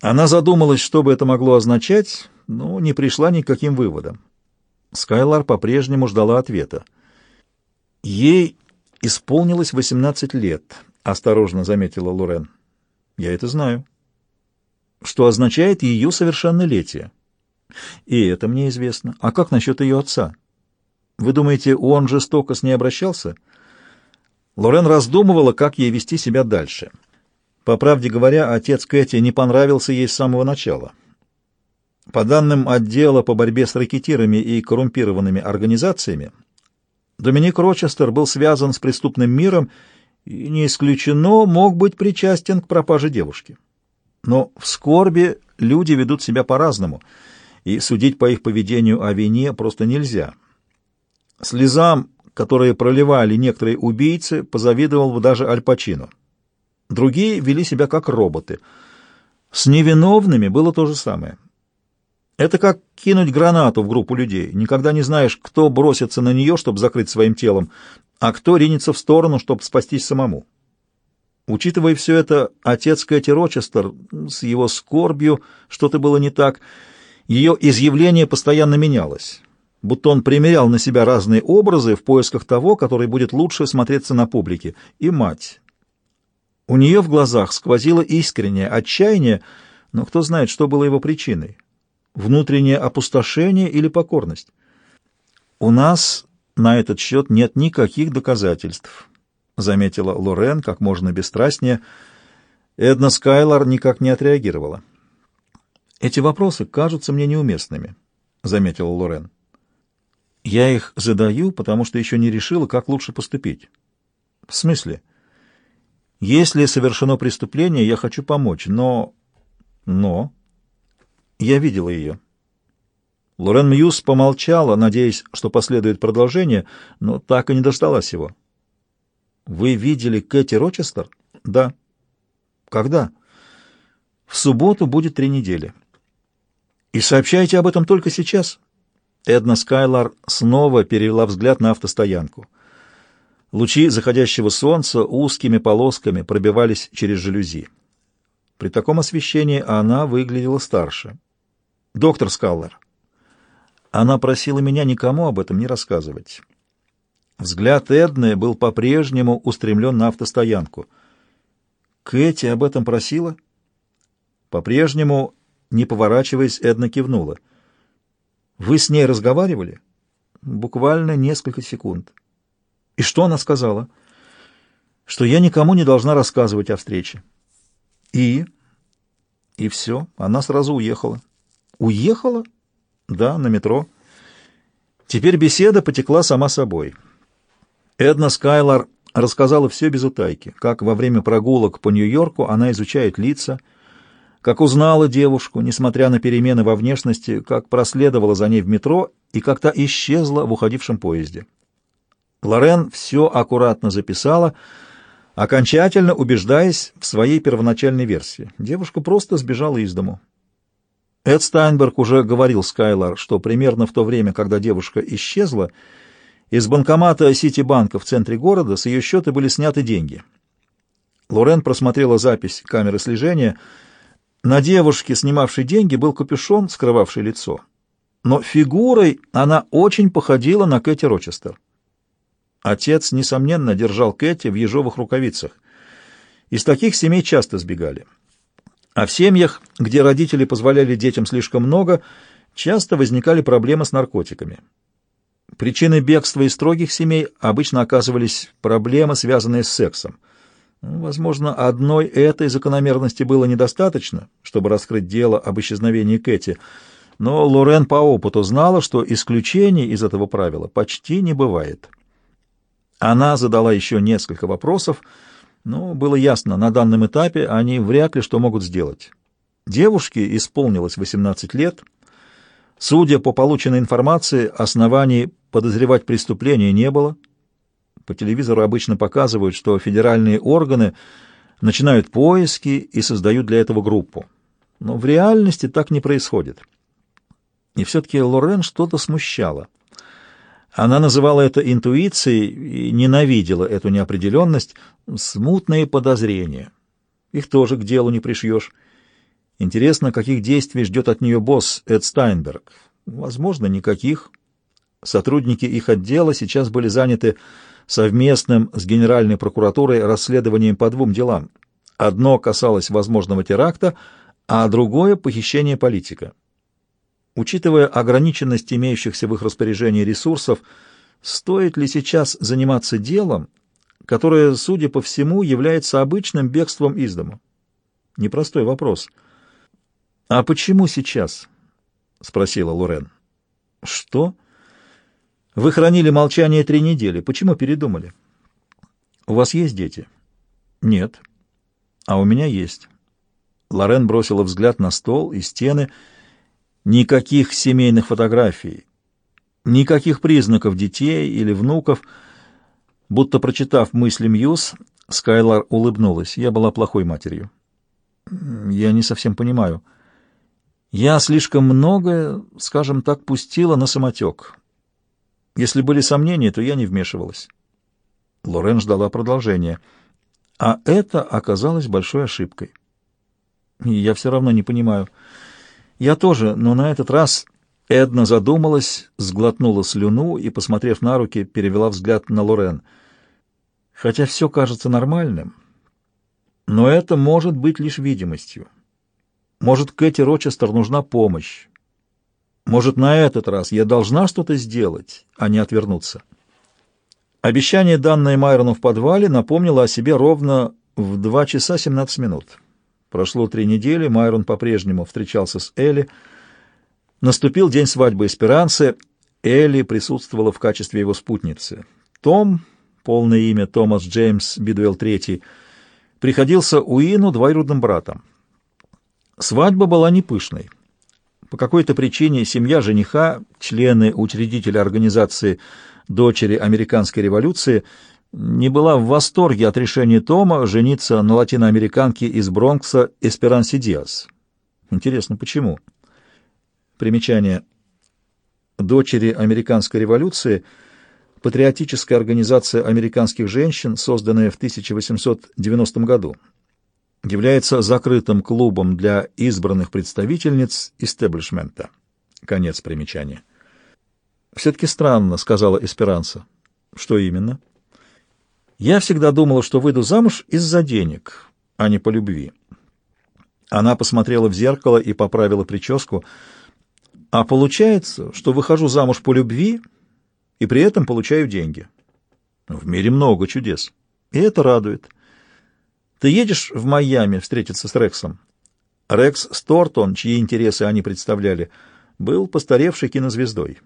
Она задумалась, что бы это могло означать, но не пришла ни к каким выводам. Скайлар по-прежнему ждала ответа. «Ей исполнилось 18 лет», — осторожно заметила Лорен. «Я это знаю». «Что означает ее совершеннолетие?» «И это мне известно. А как насчет ее отца? Вы думаете, он жестоко с ней обращался?» Лорен раздумывала, как ей вести себя дальше. По правде говоря, отец Кэти не понравился ей с самого начала. По данным отдела по борьбе с ракетирами и коррумпированными организациями, Доминик Рочестер был связан с преступным миром и, не исключено, мог быть причастен к пропаже девушки. Но в скорби люди ведут себя по-разному, и судить по их поведению о вине просто нельзя. Слезам, которые проливали некоторые убийцы, позавидовал бы даже Аль Пачино. Другие вели себя как роботы. С невиновными было то же самое. Это как кинуть гранату в группу людей. Никогда не знаешь, кто бросится на нее, чтобы закрыть своим телом, а кто ринется в сторону, чтобы спастись самому. Учитывая все это, отец Кэти Рочестер с его скорбью что-то было не так. Ее изъявление постоянно менялось, будто он примерял на себя разные образы в поисках того, который будет лучше смотреться на публике. И мать. У нее в глазах сквозило искреннее отчаяние, но кто знает, что было его причиной. Внутреннее опустошение или покорность? У нас на этот счет нет никаких доказательств, заметила Лорен как можно бесстрастнее. Эдна Скайлар никак не отреагировала. Эти вопросы кажутся мне неуместными, заметила Лорен. Я их задаю, потому что еще не решила, как лучше поступить. В смысле? Если совершено преступление, я хочу помочь, но... Но... Я видела ее. Лорен Мьюз помолчала, надеясь, что последует продолжение, но так и не дождалась его. «Вы видели Кэти Рочестер?» «Да». «Когда?» «В субботу будет три недели». «И сообщаете об этом только сейчас?» Эдна Скайлар снова перевела взгляд на автостоянку. Лучи заходящего солнца узкими полосками пробивались через жалюзи. При таком освещении она выглядела старше. «Доктор Скаллер». Она просила меня никому об этом не рассказывать. Взгляд Эдны был по-прежнему устремлен на автостоянку. «Кэти об этом просила?» По-прежнему, не поворачиваясь, Эдна кивнула. «Вы с ней разговаривали?» «Буквально несколько секунд». И что она сказала? Что я никому не должна рассказывать о встрече. И? И все. Она сразу уехала. Уехала? Да, на метро. Теперь беседа потекла сама собой. Эдна Скайлар рассказала все без утайки, как во время прогулок по Нью-Йорку она изучает лица, как узнала девушку, несмотря на перемены во внешности, как проследовала за ней в метро и как та исчезла в уходившем поезде. Лорен все аккуратно записала, окончательно убеждаясь в своей первоначальной версии. Девушка просто сбежала из дому. Эд Стайнберг уже говорил Скайлар, что примерно в то время, когда девушка исчезла, из банкомата Ситибанка в центре города с ее счета были сняты деньги. Лорен просмотрела запись камеры слежения. На девушке, снимавшей деньги, был капюшон, скрывавший лицо. Но фигурой она очень походила на Кэти Рочестер. Отец, несомненно, держал Кэти в ежовых рукавицах. Из таких семей часто сбегали. А в семьях, где родители позволяли детям слишком много, часто возникали проблемы с наркотиками. Причиной бегства из строгих семей обычно оказывались проблемы, связанные с сексом. Ну, возможно, одной этой закономерности было недостаточно, чтобы раскрыть дело об исчезновении Кэти, но Лорен по опыту знала, что исключений из этого правила почти не бывает. Она задала еще несколько вопросов, но было ясно, на данном этапе они вряд ли что могут сделать. Девушке исполнилось 18 лет. Судя по полученной информации, оснований подозревать преступление не было. По телевизору обычно показывают, что федеральные органы начинают поиски и создают для этого группу. Но в реальности так не происходит. И все-таки Лорен что-то смущало. Она называла это интуицией и ненавидела эту неопределенность, смутные подозрения. Их тоже к делу не пришьешь. Интересно, каких действий ждет от нее босс Эд Стайнберг? Возможно, никаких. Сотрудники их отдела сейчас были заняты совместным с Генеральной прокуратурой расследованием по двум делам. Одно касалось возможного теракта, а другое — похищение политика. Учитывая ограниченность имеющихся в их распоряжении ресурсов, стоит ли сейчас заниматься делом, которое, судя по всему, является обычным бегством из дома? Непростой вопрос. «А почему сейчас?» — спросила Лорен. «Что?» «Вы хранили молчание три недели. Почему передумали?» «У вас есть дети?» «Нет». «А у меня есть». Лорен бросила взгляд на стол и стены. Никаких семейных фотографий, никаких признаков детей или внуков. Будто прочитав мысли Мьюз, Скайлар улыбнулась. Я была плохой матерью. Я не совсем понимаю. Я слишком многое, скажем так, пустила на самотек. Если были сомнения, то я не вмешивалась. Лорен ждала продолжения. А это оказалось большой ошибкой. Я все равно не понимаю. Я тоже, но на этот раз Эдна задумалась, сглотнула слюну и, посмотрев на руки, перевела взгляд на Лорен. Хотя все кажется нормальным, но это может быть лишь видимостью. Может, Кэти Рочестер нужна помощь. Может, на этот раз я должна что-то сделать, а не отвернуться. Обещание, данное Майрону в подвале, напомнило о себе ровно в 2 часа 17 минут. Прошло три недели, Майрон по-прежнему встречался с Элли. Наступил день свадьбы Эсперанцы. Элли присутствовала в качестве его спутницы. Том, полное имя Томас Джеймс Бидуэлл III, приходился Уину двоюродным братом. Свадьба была не пышной. По какой-то причине семья жениха, члены учредителя организации «Дочери американской революции» не была в восторге от решения Тома жениться на латиноамериканке из Бронкса Эсперанси Диас. Интересно, почему? Примечание. Дочери американской революции — патриотическая организация американских женщин, созданная в 1890 году. Является закрытым клубом для избранных представительниц истеблишмента. Конец примечания. «Все-таки странно», — сказала Эсперанса. «Что именно?» Я всегда думала, что выйду замуж из-за денег, а не по любви. Она посмотрела в зеркало и поправила прическу. А получается, что выхожу замуж по любви и при этом получаю деньги. В мире много чудес, и это радует. Ты едешь в Майами встретиться с Рексом? Рекс Стортон, чьи интересы они представляли, был постаревшей кинозвездой.